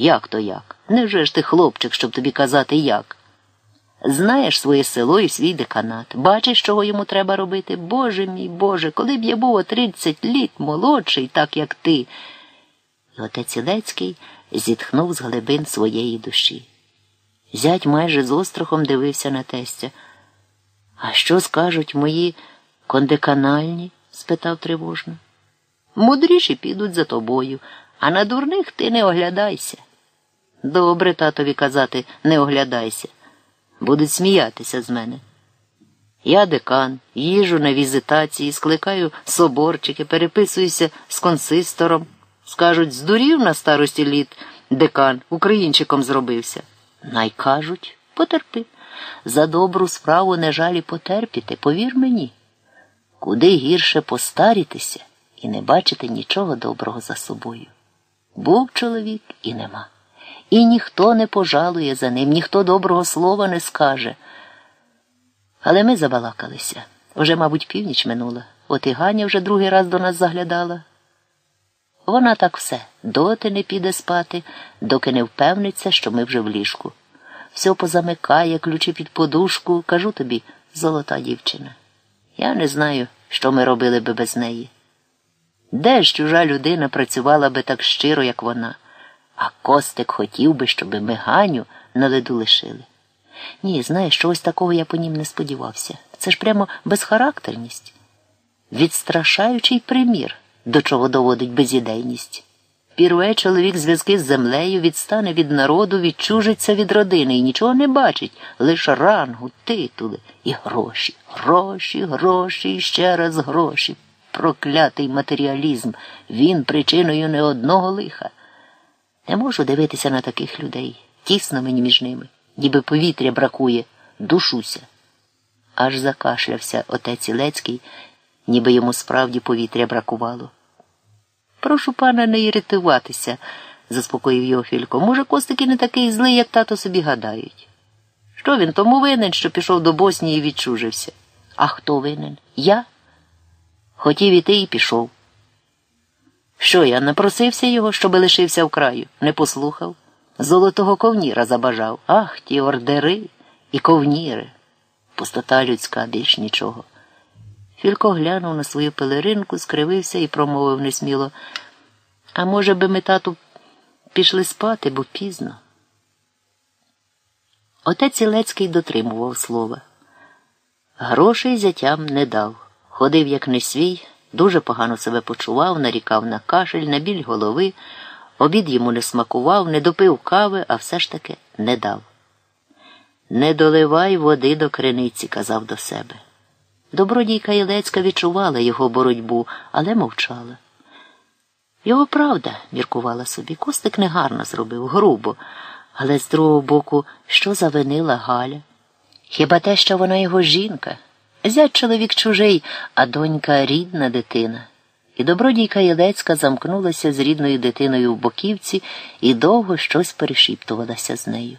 Як то як? Невже ж ти хлопчик, щоб тобі казати як? Знаєш своє село і свій деканат. Бачиш, чого йому треба робити? Боже мій Боже, коли б я був о тридцять літ молодший, так як ти. І отець Ілецький зітхнув з глибин своєї душі. Зять майже з острахом дивився на тестя. А що скажуть мої кондеканальні? спитав тривожно. Мудріші підуть за тобою, а на дурних ти не оглядайся. Добре татові казати, не оглядайся. Будуть сміятися з мене. Я декан, їжу на візитації, скликаю соборчики, переписуюся з консистором. Скажуть, здурів на старості літ декан, українчиком зробився. Най кажуть, потерпи. За добру справу не жалі потерпіти, повір мені. Куди гірше постарітися і не бачити нічого доброго за собою. Був чоловік і нема. І ніхто не пожалує за ним, ніхто доброго слова не скаже. Але ми забалакалися. Вже, мабуть, північ минула. От і Ганя вже другий раз до нас заглядала. Вона так все доти не піде спати, доки не впевниться, що ми вже в ліжку. Все позамикає, ключі під подушку, кажу тобі, золота дівчина. Я не знаю, що ми робили би без неї. Де ж чужа людина працювала би так щиро, як вона, а Костик хотів би, щоби ми Ганю на леду лишили. Ні, знаєш, чогось такого я по нім не сподівався. Це ж прямо безхарактерність, відстрашаючий примір, до чого доводить безідейність. Пірве чоловік зв'язки з землею відстане від народу, відчужиться від родини і нічого не бачить, лише рангу, титули і гроші, гроші, гроші і ще раз гроші. Проклятий матеріалізм, він причиною не одного лиха. Не можу дивитися на таких людей. Тісно мені між ними, ніби повітря бракує, душуся. Аж закашлявся отець Ілецький, ніби йому справді повітря бракувало. Прошу пана не іритуватися, заспокоїв його Філько. Може, Костик і не такий злий, як тато собі гадають. Що він тому винен, що пішов до Боснії і відчужився? А хто винен? Я? Хотів іти і пішов. Що я напросився його, щоби лишився в краю, не послухав. Золотого ковніра забажав. Ах, ті ордери і ковніри. Пустота людська більш нічого. Філько глянув на свою пелеринку, скривився і промовив несміло. А може би ми, тату, пішли спати, бо пізно. Отець Ілецький дотримував слова. Грошей зятям не дав. Ходив, як не свій, дуже погано себе почував, нарікав на кашель, на біль голови, обід йому не смакував, не допив кави, а все ж таки не дав. Не доливай води до криниці, казав до себе. Добродійка Ілецька відчувала його боротьбу, але мовчала. Його правда, міркувала собі, Костик негарно зробив, грубо, але з другого боку, що завинила Галя? Хіба те, що вона його жінка? Зять чоловік чужий, а донька рідна дитина. І добродійка Ілецька замкнулася з рідною дитиною в боківці і довго щось перешіптувалася з нею.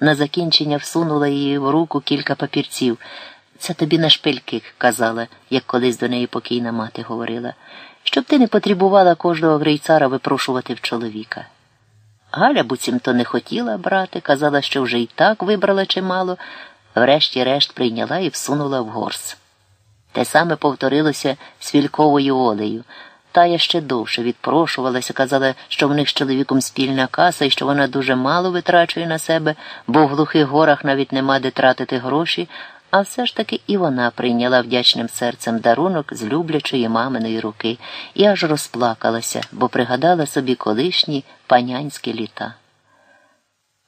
На закінчення всунула її в руку кілька папірців. Це тобі на шпильки, казала, як колись до неї покійна мати говорила, щоб ти не потребувала кожного грейцара випрошувати в чоловіка. Галя буцімто не хотіла брати, казала, що вже й так вибрала чимало, врешті-решт прийняла і всунула в горс. Те саме повторилося з фільковою олею. Та я ще довше відпрошувалася, казала, що в них з чоловіком спільна каса і що вона дуже мало витрачує на себе, бо в глухих горах навіть нема де тратити гроші, а все ж таки і вона прийняла вдячним серцем дарунок з люблячої маминої руки і аж розплакалася, бо пригадала собі колишні панянські літа.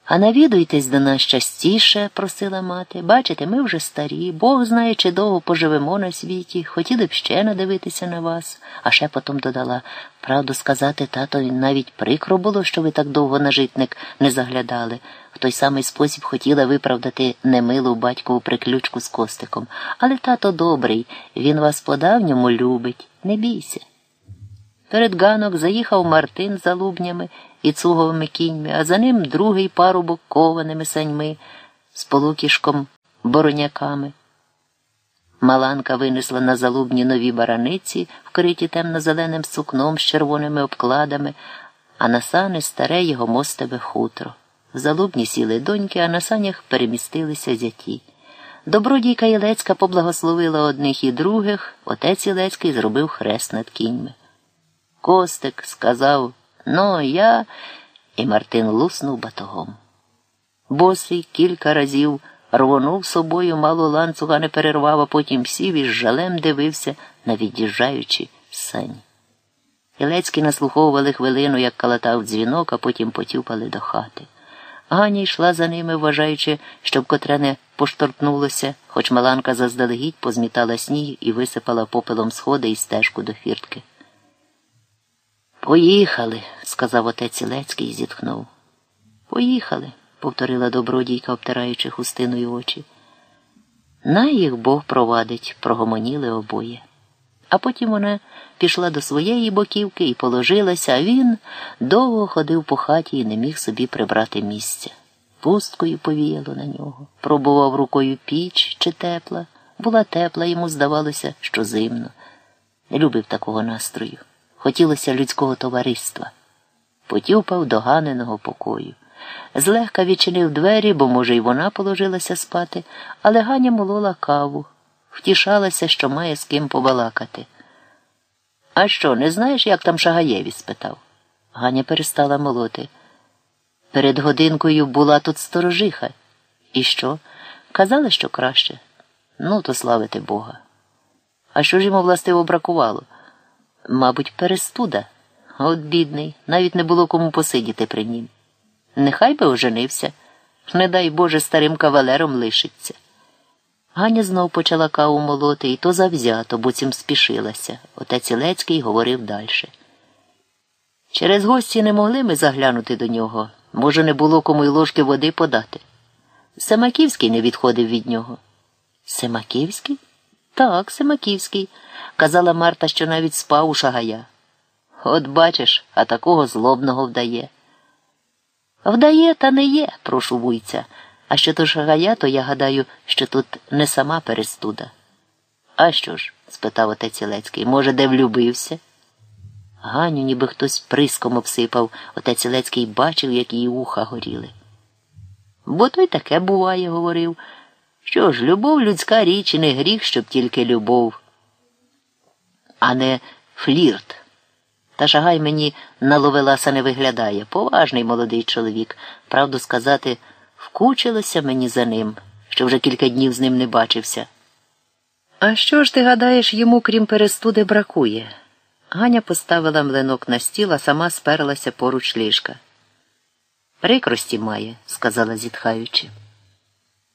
А навідуйтесь до нас частіше, просила мати. Бачите, ми вже старі, Бог знає, чи довго поживемо на світі, хотіли б ще надивитися на вас, а ще потім додала правду сказати, тато, навіть прикро було, що ви так довго на житник не заглядали. В той самий спосіб хотіла виправдати немилу батькову приключку з костиком. Але тато добрий, він вас по давньому любить, не бійся. Перед ганок заїхав Мартин за лубнями і цуговими кіньми, а за ним другий парубок кованими саньми з полукішком бороняками. Маланка винесла на залубні нові бараниці, вкриті темно-зеленим сукном з червоними обкладами, а на сани старе його мостове хутро. В залубні сіли доньки, а на санях перемістилися зяті. Добродійка Ілецька поблагословила одних і других, отець Ілецький зробив хрест над кіньми. Костик сказав Ну, я. І Мартин луснув батогом. Босий кілька разів рвонув собою, мало ланцуга не перервав, а потім сів і з жалем дивився на від'їжджаючі сані. Ілецькі наслуховували хвилину, як калатав дзвінок, а потім потюпали до хати. Ганя йшла за ними, вважаючи, щоб котре не поштовхнулося, хоч Маланка заздалегідь позмітала сніг і висипала попелом сходи і стежку до фіртки. Поїхали, сказав отець Ілецький і зітхнув. Поїхали, повторила добродійка, обтираючи хустиною очі. На їх Бог провадить, прогомоніли обоє. А потім вона пішла до своєї боківки і положилася, а він довго ходив по хаті і не міг собі прибрати місця. Пусткою повіяло на нього, пробував рукою піч чи тепла. Була тепла, йому здавалося, що зимно. Не любив такого настрою. Хотілося людського товариства. Потюпав до ганеного покою. Злегка відчинив двері, бо, може, й вона положилася спати, але Ганя молола каву, втішалася, що має з ким побалакати. А що, не знаєш, як там Шагаєві? спитав. Ганя перестала молоти. Перед годинкою була тут сторожиха. І що? Казали, що краще. Ну, то славити Бога. А що ж йому властиво бракувало? Мабуть, перестуда. От бідний, навіть не було кому посидіти при нім. Нехай би оженився, не дай Боже, старим кавалером лишиться. Ганя знов почала каву молоти, і то завзято, бо цим спішилася. Отець Ілецький говорив далі. Через гості не могли ми заглянути до нього. Може, не було кому й ложки води подати. Семаківський не відходив від нього. Семаківський? Так, Семаківський. Казала Марта, що навіть спав у шагая. От бачиш, а такого злобного вдає. Вдає, та не є, прошу вуйця. А що то шагая, то я гадаю, що тут не сама перестуда. А що ж? спитав отець Ілецький, може, де влюбився? Ганю, ніби хтось приском обсипав, отець Ілецький бачив, як її уха горіли. Бо то й таке буває, говорив. Що ж, любов людська річ і не гріх, щоб тільки любов, а не флірт. Та шагай мені на ловеласа не виглядає. Поважний молодий чоловік. Правду сказати, вкучилося мені за ним, що вже кілька днів з ним не бачився. А що ж ти гадаєш, йому, крім перестуди, бракує? Ганя поставила млинок на стіл, а сама сперлася поруч ліжка. Прикрості має, сказала зітхаючи.